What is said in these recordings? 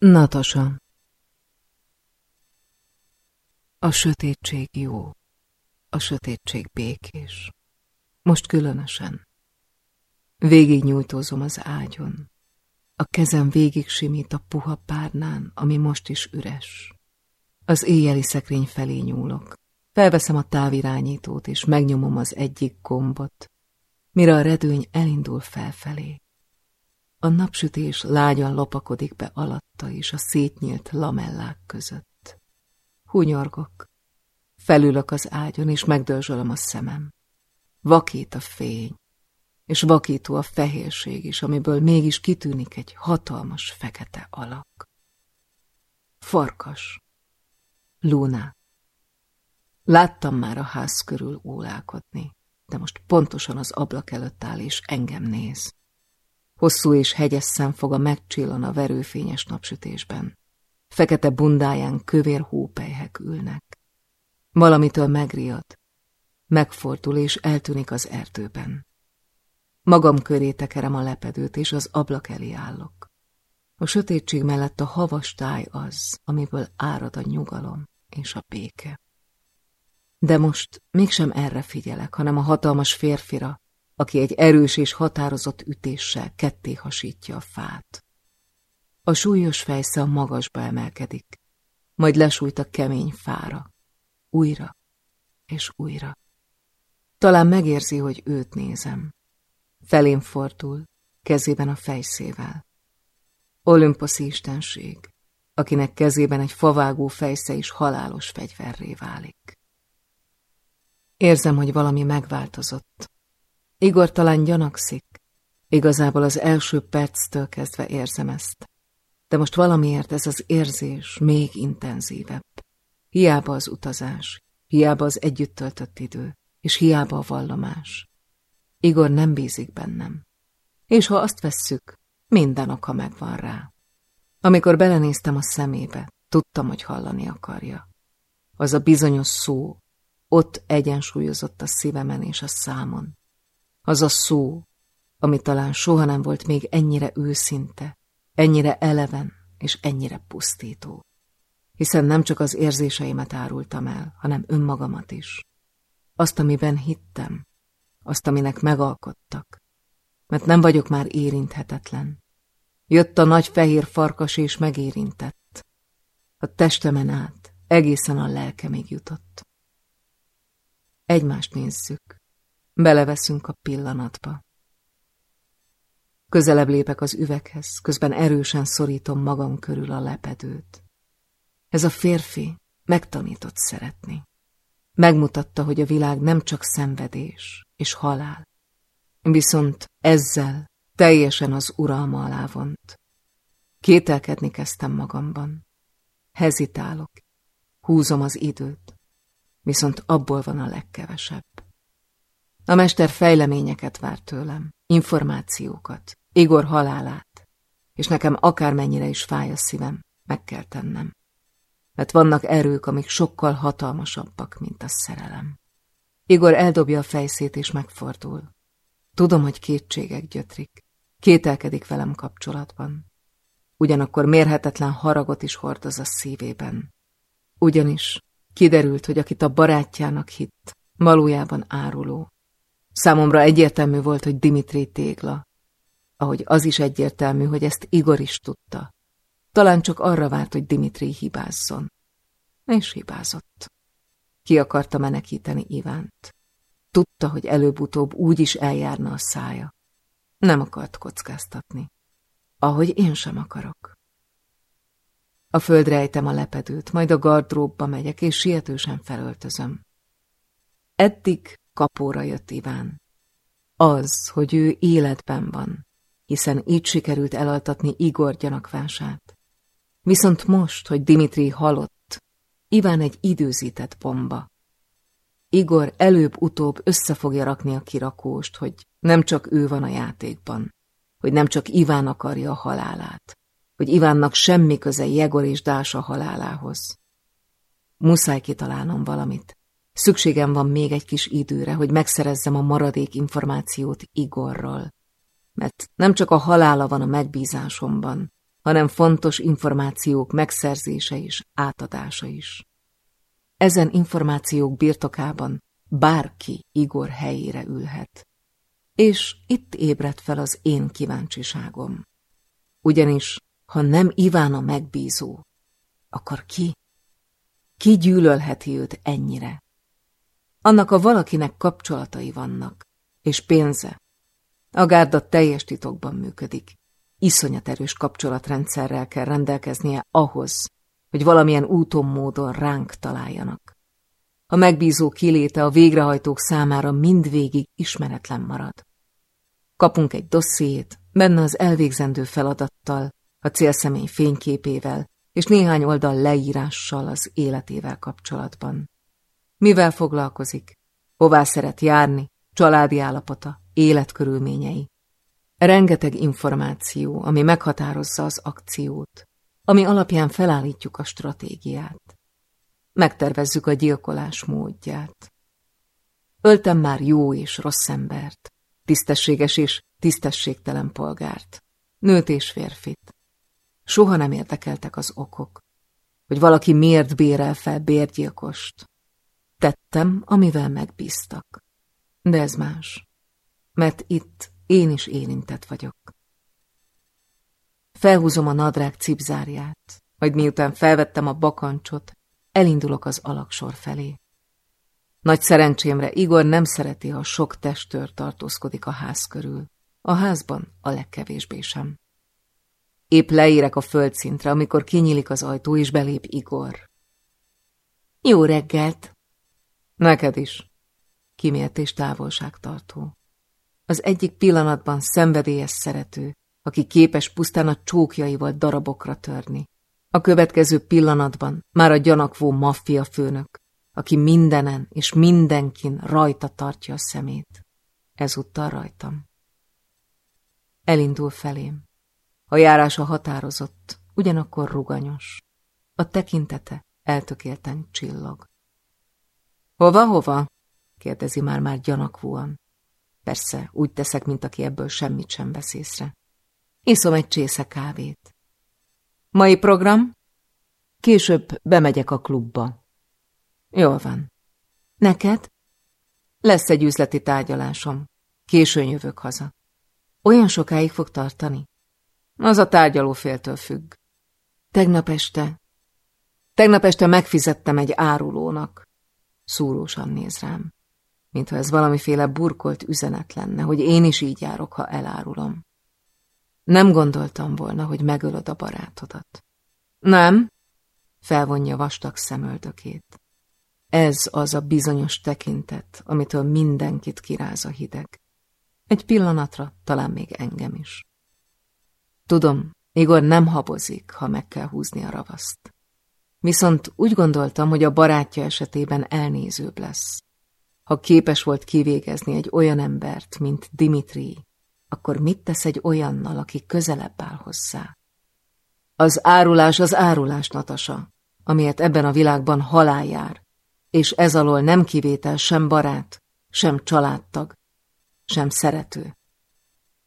Natasa A sötétség jó, a sötétség békés, most különösen. Végig nyújtózom az ágyon, a kezem végig simít a puha párnán, ami most is üres. Az éjjeli szekrény felé nyúlok, felveszem a távirányítót, és megnyomom az egyik gombot, mire a redőny elindul felfelé. A napsütés lágyan lopakodik be alatta és a szétnyílt lamellák között. Hunyorgok. Felülök az ágyon, és megdörzsölöm a szemem. Vakít a fény, és vakító a fehérség is, amiből mégis kitűnik egy hatalmas fekete alak. Farkas. Luna. Láttam már a ház körül ólálkodni, de most pontosan az ablak előtt áll, és engem néz. Hosszú és hegyes szemfoga megcsillan a verőfényes napsütésben. Fekete bundáján kövér hópelyhek ülnek. Valamitől megriad, megfordul és eltűnik az erdőben. Magam köré tekerem a lepedőt, és az ablak elé állok. A sötétség mellett a havas táj az, amiből árad a nyugalom és a béke. De most mégsem erre figyelek, hanem a hatalmas férfira, aki egy erős és határozott ütéssel ketté hasítja a fát. A súlyos fejsze a magasba emelkedik, majd lesújt a kemény fára, újra és újra. Talán megérzi, hogy őt nézem. Felém fordul, kezében a fejszével. Olimposzi istenség, akinek kezében egy favágó fejsze is halálos fegyverré válik. Érzem, hogy valami megváltozott, Igor talán gyanakszik. Igazából az első perctől kezdve érzem ezt. De most valamiért ez az érzés még intenzívebb. Hiába az utazás, hiába az együtt töltött idő, és hiába a vallomás. Igor nem bízik bennem. És ha azt vesszük, minden oka megvan rá. Amikor belenéztem a szemébe, tudtam, hogy hallani akarja. Az a bizonyos szó ott egyensúlyozott a szívemen és a számon. Az a szó, ami talán soha nem volt még ennyire őszinte, ennyire eleven és ennyire pusztító. Hiszen nem csak az érzéseimet árultam el, hanem önmagamat is. Azt, amiben hittem, azt, aminek megalkottak. Mert nem vagyok már érinthetetlen. Jött a nagy fehér farkas és megérintett. A testemen át, egészen a lelkemig jutott. Egymást nézzük. Beleveszünk a pillanatba. Közelebb lépek az üveghez, közben erősen szorítom magam körül a lepedőt. Ez a férfi megtanított szeretni. Megmutatta, hogy a világ nem csak szenvedés és halál, viszont ezzel teljesen az uralma alá vont. Kételkedni kezdtem magamban. Hezitálok, húzom az időt, viszont abból van a legkevesebb. A mester fejleményeket vár tőlem, információkat, Igor halálát, és nekem akármennyire is fáj a szívem, meg kell tennem. Mert vannak erők, amik sokkal hatalmasabbak, mint a szerelem. Igor eldobja a fejszét és megfordul. Tudom, hogy kétségek gyötrik, kételkedik velem kapcsolatban. Ugyanakkor mérhetetlen haragot is hordoz a szívében. Ugyanis kiderült, hogy akit a barátjának hitt, valójában áruló, Számomra egyértelmű volt, hogy Dimitri tégla. Ahogy az is egyértelmű, hogy ezt Igor is tudta. Talán csak arra várt, hogy Dimitri hibázzon. És hibázott. Ki akarta menekíteni Ivánt. Tudta, hogy előbb-utóbb úgy is eljárna a szája. Nem akart kockáztatni. Ahogy én sem akarok. A földre ejtem a lepedőt, majd a gardróbba megyek, és sietősen felöltözöm. Eddig kapóra jött Iván. Az, hogy ő életben van, hiszen így sikerült elaltatni Igor gyanakvását. Viszont most, hogy Dimitri halott, Iván egy időzített bomba. Igor előbb-utóbb össze fogja rakni a kirakóst, hogy nem csak ő van a játékban, hogy nem csak Iván akarja a halálát, hogy Ivánnak semmi köze Jegor és Dása halálához. Muszáj kitalálnom valamit, Szükségem van még egy kis időre, hogy megszerezzem a maradék információt Igorról. Mert nem csak a halála van a megbízásomban, hanem fontos információk megszerzése és átadása is. Ezen információk birtokában bárki Igor helyére ülhet. És itt ébredt fel az én kíváncsiságom. Ugyanis, ha nem Iván a megbízó, akkor ki? Ki gyűlölheti őt ennyire? Annak a valakinek kapcsolatai vannak, és pénze. A gárda teljes titokban működik. Iszonyat erős kapcsolatrendszerrel kell rendelkeznie ahhoz, hogy valamilyen úton módon ránk találjanak. A megbízó kiléte a végrehajtók számára mindvégig ismeretlen marad. Kapunk egy dossziét, benne az elvégzendő feladattal, a célszemély fényképével és néhány oldal leírással az életével kapcsolatban. Mivel foglalkozik? Hová szeret járni? Családi állapota? Életkörülményei? Rengeteg információ, ami meghatározza az akciót, ami alapján felállítjuk a stratégiát. Megtervezzük a gyilkolás módját. Öltem már jó és rossz embert, tisztességes és tisztességtelen polgárt, nőt és férfit. Soha nem érdekeltek az okok, hogy valaki miért bérel fel bérgyilkost. Tettem, amivel megbíztak. De ez más, mert itt én is érintett vagyok. Felhúzom a nadrág cipzárját, majd miután felvettem a bakancsot, elindulok az alaksor felé. Nagy szerencsémre Igor nem szereti, ha sok testőr tartózkodik a ház körül. A házban a legkevésbé sem. Épp leérek a földszintre, amikor kinyílik az ajtó, és belép Igor. Jó reggelt! Neked is. Kimért és távolságtartó. Az egyik pillanatban szenvedélyes szerető, aki képes pusztán a csókjaival darabokra törni. A következő pillanatban már a gyanakvó maffia főnök, aki mindenen és mindenkin rajta tartja a szemét. Ezúttal rajtam. Elindul felém. A járása határozott, ugyanakkor ruganyos. A tekintete eltökélten csillog. Hova, hova? kérdezi már-már gyanakvóan. Persze, úgy teszek, mint aki ebből semmit sem vesz észre. Iszom egy csésze kávét. Mai program? Később bemegyek a klubba. Jól van. Neked? Lesz egy üzleti tárgyalásom. Későn jövök haza. Olyan sokáig fog tartani? Az a tárgyalóféltől függ. Tegnap este. Tegnap este megfizettem egy árulónak. Szúrósan néz rám, mintha ez valamiféle burkolt üzenet lenne, hogy én is így járok, ha elárulom. Nem gondoltam volna, hogy megölöd a barátodat. Nem? Felvonja vastag szemöldökét. Ez az a bizonyos tekintet, amitől mindenkit kiráz a hideg. Egy pillanatra talán még engem is. Tudom, Igor nem habozik, ha meg kell húzni a ravaszt. Viszont úgy gondoltam, hogy a barátja esetében elnézőbb lesz. Ha képes volt kivégezni egy olyan embert, mint Dimitri, akkor mit tesz egy olyannal, aki közelebb áll hozzá? Az árulás az árulás, Natasa, amiért ebben a világban halál jár, és ez alól nem kivétel sem barát, sem családtag, sem szerető.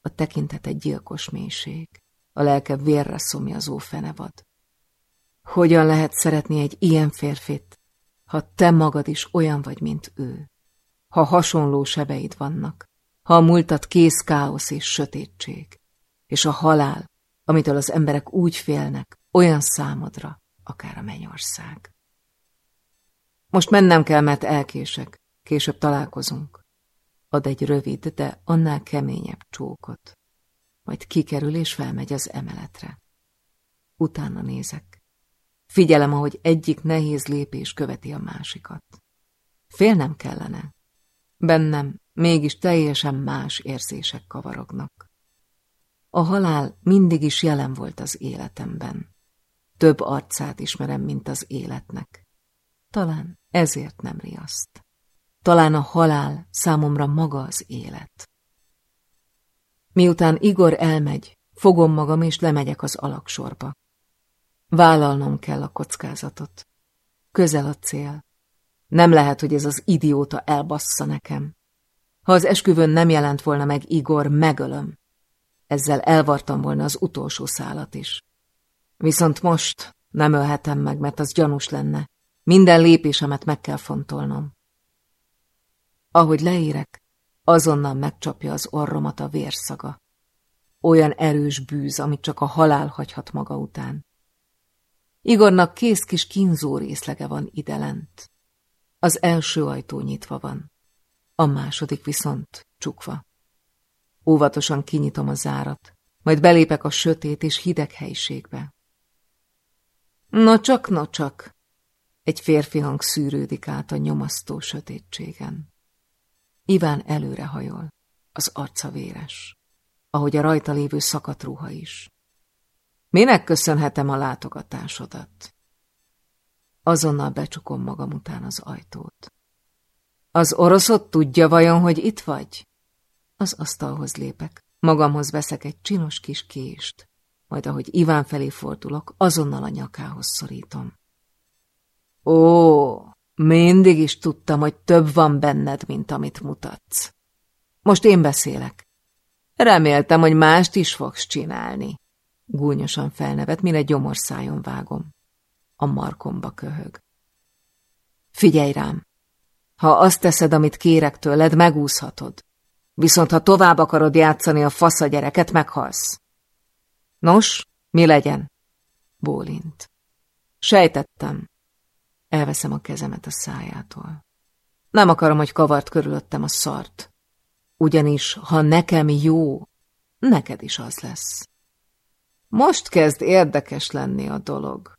A tekintet egy gyilkos mélység, a lelke vérre szomjazó fenevad. Hogyan lehet szeretni egy ilyen férfit, ha te magad is olyan vagy, mint ő? Ha hasonló sebeid vannak, ha a múltat kész káosz és sötétség, és a halál, amitől az emberek úgy félnek, olyan számodra, akár a mennyország. Most mennem kell, mert elkések, később találkozunk. Ad egy rövid, de annál keményebb csókot. Majd kikerül és felmegy az emeletre. Utána nézek. Figyelem, ahogy egyik nehéz lépés követi a másikat. Félnem kellene. Bennem mégis teljesen más érzések kavarognak. A halál mindig is jelen volt az életemben. Több arcát ismerem, mint az életnek. Talán ezért nem riaszt. Talán a halál számomra maga az élet. Miután Igor elmegy, fogom magam és lemegyek az alaksorba. Vállalnom kell a kockázatot. Közel a cél. Nem lehet, hogy ez az idióta elbassza nekem. Ha az esküvőn nem jelent volna meg Igor, megölöm. Ezzel elvartam volna az utolsó szálat is. Viszont most nem ölhetem meg, mert az gyanús lenne. Minden lépésemet meg kell fontolnom. Ahogy leérek, azonnal megcsapja az orromat a vérszaga. Olyan erős bűz, amit csak a halál hagyhat maga után. Igornak kész kis kínzó részlege van idelent. Az első ajtó nyitva van, a második viszont csukva. Óvatosan kinyitom a zárat, majd belépek a sötét és hideg helyiségbe. No csak, csak, egy férfi hang szűrődik át a nyomasztó sötétségen. Iván előre hajol, az arca véres, ahogy a rajta lévő szakadt ruha is. Minek köszönhetem a látogatásodat? Azonnal becsukom magam után az ajtót. Az oroszot tudja vajon, hogy itt vagy? Az asztalhoz lépek, magamhoz veszek egy csinos kis kést, majd ahogy Iván felé fordulok, azonnal a nyakához szorítom. Ó, mindig is tudtam, hogy több van benned, mint amit mutatsz. Most én beszélek. Reméltem, hogy mást is fogsz csinálni. Gúnyosan felnevet, mire gyomorszájon vágom. A markomba köhög. Figyelj rám! Ha azt teszed, amit kérek tőled, megúszhatod. Viszont ha tovább akarod játszani a fasz a gyereket, meghalsz. Nos, mi legyen? Bólint. Sejtettem. Elveszem a kezemet a szájától. Nem akarom, hogy kavart körülöttem a szart. Ugyanis, ha nekem jó, neked is az lesz. Most kezd érdekes lenni a dolog.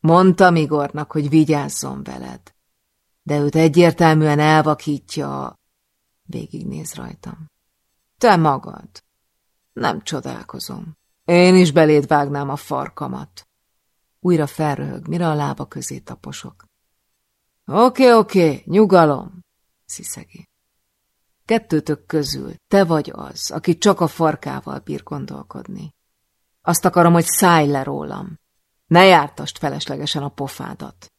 Mondtam Igornak, hogy vigyázzon veled. De őt egyértelműen elvakítja. Végignéz rajtam. Te magad. Nem csodálkozom. Én is beléd vágnám a farkamat. Újra felröhög, mire a lába közé taposok. Oké, oké, nyugalom, sziszegi. Kettőtök közül te vagy az, aki csak a farkával bír gondolkodni. Azt akarom, hogy szállj le rólam. Ne jártast feleslegesen a pofádat.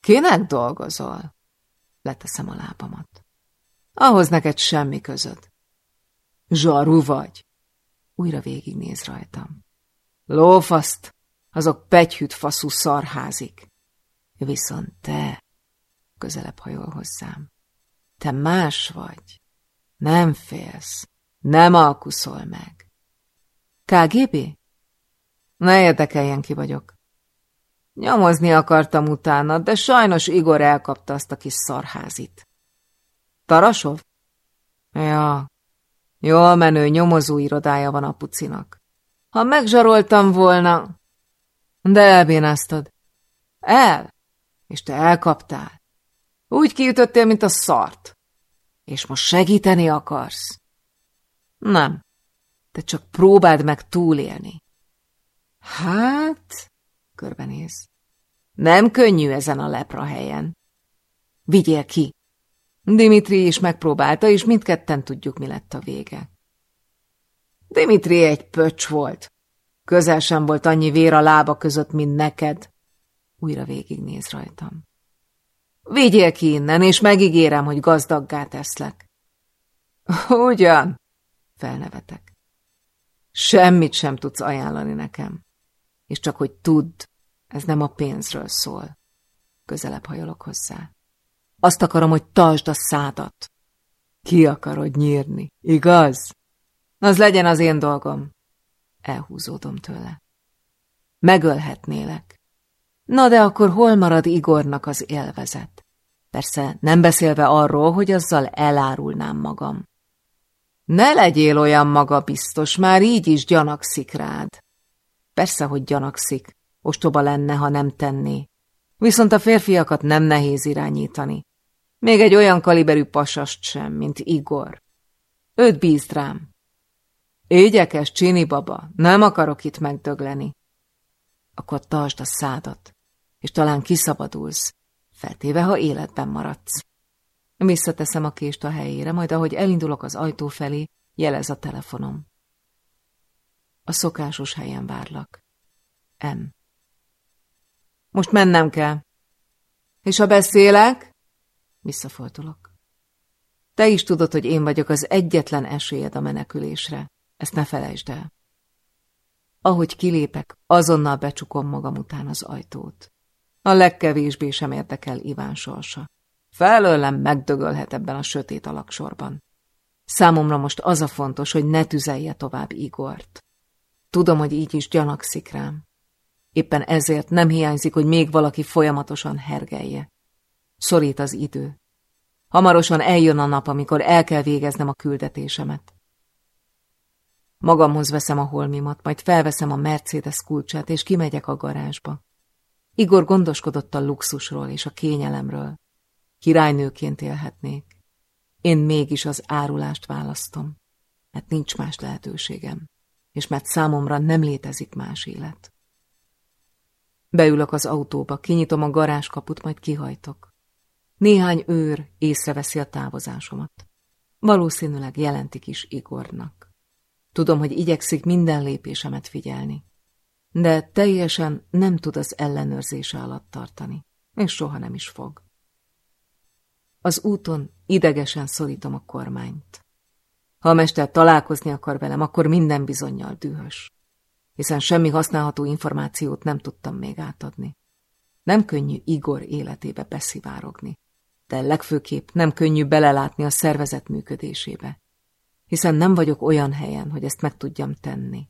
Kinek dolgozol? Leteszem a lábamat. Ahhoz neked semmi közöd. Zsaru vagy. Újra végignéz rajtam. Lófaszt, azok pegyhűt faszú szarházik. Viszont te, közelebb hajol hozzám, te más vagy. Nem félsz, nem alkuszol meg. KGB? Ne érdekeljen ki vagyok. Nyomozni akartam utána, de sajnos Igor elkapta azt a kis szarházit. Tarasov? Ja, jól menő nyomozó irodája van a pucinak. Ha megzsaroltam volna... De elbénáztad. El? És te elkaptál. Úgy kiütöttél, mint a szart. És most segíteni akarsz? Nem. Te csak próbáld meg túlélni. Hát, körbenéz. Nem könnyű ezen a lepra helyen. Vigyél ki. Dimitri is megpróbálta, és mindketten tudjuk, mi lett a vége. Dimitri egy pöcs volt. Közel sem volt annyi vér a lába között, mint neked. Újra végignéz rajtam. Vigyél ki innen, és megígérem, hogy gazdaggá teszlek. Ugyan? Felnevetek. Semmit sem tudsz ajánlani nekem. És csak hogy tudd, ez nem a pénzről szól. Közelebb hajolok hozzá. Azt akarom, hogy tartsd a szádat. Ki akarod nyírni, igaz? Az legyen az én dolgom. Elhúzódom tőle. Megölhetnélek. Na de akkor hol marad Igornak az élvezet? Persze nem beszélve arról, hogy azzal elárulnám magam. Ne legyél olyan magabiztos, már így is gyanakszik rád. Persze, hogy gyanakszik, ostoba lenne, ha nem tenné. Viszont a férfiakat nem nehéz irányítani. Még egy olyan kaliberű pasast sem, mint Igor. Őt bízd rám. Égyekes, csini baba, nem akarok itt megdögleni. Akkor tartsd a szádat, és talán kiszabadulsz, feltéve, ha életben maradsz. Visszateszem a kést a helyére, majd ahogy elindulok az ajtó felé, jelez a telefonom. A szokásos helyen várlak. M. Most mennem kell. És ha beszélek? Visszafordulok. Te is tudod, hogy én vagyok az egyetlen esélyed a menekülésre. Ezt ne felejtsd el. Ahogy kilépek, azonnal becsukom magam után az ajtót. A legkevésbé sem érdekel Iván sorsa. Felőlem megdögölhet ebben a sötét alaksorban. Számomra most az a fontos, hogy ne tüzelje tovább Igort. Tudom, hogy így is gyanakszik rám. Éppen ezért nem hiányzik, hogy még valaki folyamatosan hergelje. Szorít az idő. Hamarosan eljön a nap, amikor el kell végeznem a küldetésemet. Magamhoz veszem a holmimat, majd felveszem a Mercedes kulcsát, és kimegyek a garázsba. Igor gondoskodott a luxusról és a kényelemről. Királynőként élhetnék. Én mégis az árulást választom, mert nincs más lehetőségem, és mert számomra nem létezik más élet. Beülök az autóba, kinyitom a garázskaput, majd kihajtok. Néhány őr észreveszi a távozásomat. Valószínűleg jelentik is Igornak. Tudom, hogy igyekszik minden lépésemet figyelni, de teljesen nem tud az ellenőrzése alatt tartani, és soha nem is fog. Az úton idegesen szorítom a kormányt. Ha a mester találkozni akar velem, akkor minden bizonyal dühös, hiszen semmi használható információt nem tudtam még átadni. Nem könnyű Igor életébe beszivárogni, de legfőképp nem könnyű belelátni a szervezet működésébe, hiszen nem vagyok olyan helyen, hogy ezt meg tudjam tenni.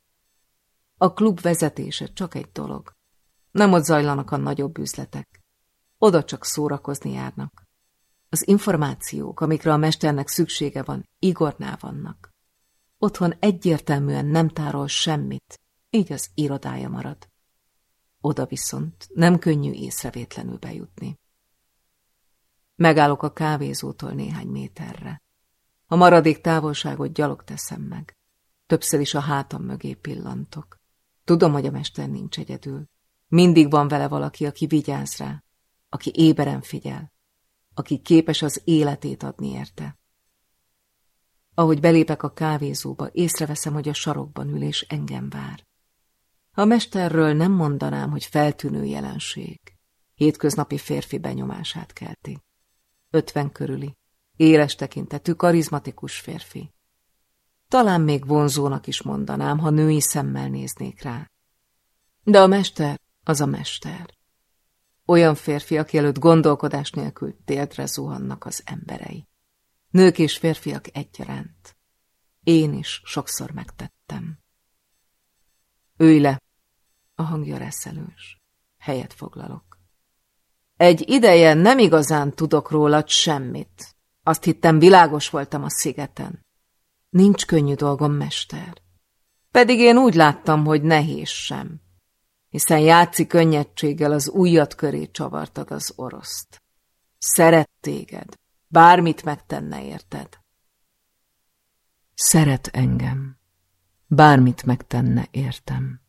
A klub vezetése csak egy dolog. Nem ott zajlanak a nagyobb üzletek. Oda csak szórakozni járnak. Az információk, amikre a mesternek szüksége van, Igornál vannak. Otthon egyértelműen nem tárol semmit, így az irodája marad. Oda viszont nem könnyű észrevétlenül bejutni. Megállok a kávézótól néhány méterre. A maradék távolságot gyalog teszem meg. Többször is a hátam mögé pillantok. Tudom, hogy a mester nincs egyedül. Mindig van vele valaki, aki vigyáz rá, aki éberen figyel aki képes az életét adni érte. Ahogy belépek a kávézóba, észreveszem, hogy a sarokban ül és engem vár. A mesterről nem mondanám, hogy feltűnő jelenség. Hétköznapi férfi benyomását kelti. Ötven körüli, éles tekintetű, karizmatikus férfi. Talán még vonzónak is mondanám, ha női szemmel néznék rá. De a mester az a mester. Olyan férfiak előtt gondolkodás nélkül térdre zuhannak az emberei. Nők és férfiak egyaránt. Én is sokszor megtettem. Ülj le! A hangja reszelős. Helyet foglalok. Egy ideje nem igazán tudok rólad semmit. Azt hittem, világos voltam a szigeten. Nincs könnyű dolgom, mester. Pedig én úgy láttam, hogy nehéz sem hiszen játszik könnyedséggel az ujjat köré csavartad az oroszt. Szeret téged, bármit megtenne érted. Szeret engem, bármit megtenne értem.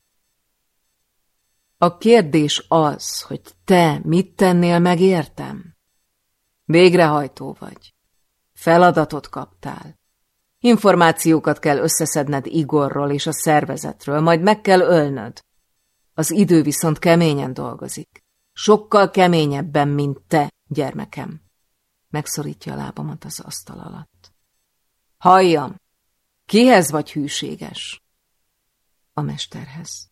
A kérdés az, hogy te mit tennél meg értem? Végrehajtó vagy. Feladatot kaptál. Információkat kell összeszedned Igorról és a szervezetről, majd meg kell ölnöd. Az idő viszont keményen dolgozik. Sokkal keményebben, mint te, gyermekem. Megszorítja a lábamat az asztal alatt. Halljam! Kihez vagy hűséges? A mesterhez.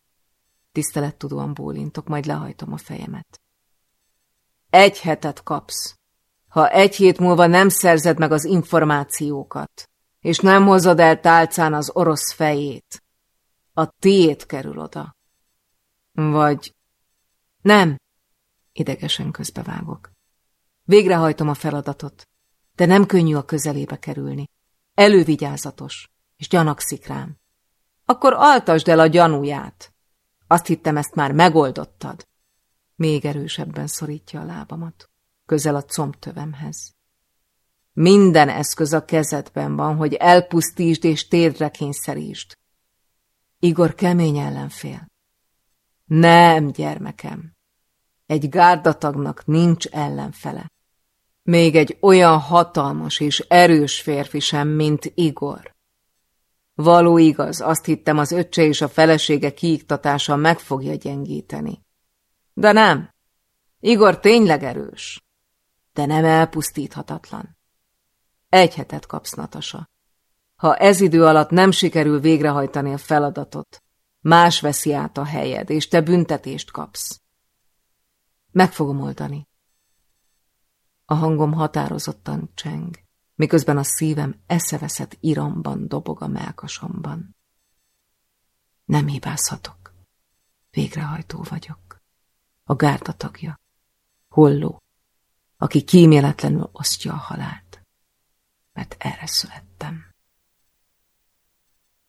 Tisztelettudóan bólintok, majd lehajtom a fejemet. Egy hetet kapsz. Ha egy hét múlva nem szerzed meg az információkat, és nem hozod el tálcán az orosz fejét, a tiét kerül oda. Vagy... Nem! Idegesen közbevágok. Végrehajtom a feladatot, de nem könnyű a közelébe kerülni. Elővigyázatos, és gyanakszik rám. Akkor altasd el a gyanúját. Azt hittem, ezt már megoldottad. Még erősebben szorítja a lábamat, közel a combtövemhez. Minden eszköz a kezedben van, hogy elpusztítsd és térdre kényszerítsd. Igor kemény ellenfél. Nem, gyermekem. Egy gárdatagnak nincs ellenfele. Még egy olyan hatalmas és erős férfi sem, mint Igor. Való igaz, azt hittem az öccse és a felesége kiiktatása meg fogja gyengíteni. De nem. Igor tényleg erős, de nem elpusztíthatatlan. Egy hetet kapsz, Natasa. Ha ez idő alatt nem sikerül végrehajtani a feladatot, Más veszi át a helyed, és te büntetést kapsz. Meg fogom oldani. A hangom határozottan cseng, miközben a szívem eszeveszett iramban dobog a melkasomban. Nem hibázhatok. Végrehajtó vagyok. A gárda tagja. Holló, aki kíméletlenül osztja a halált. Mert erre születtem.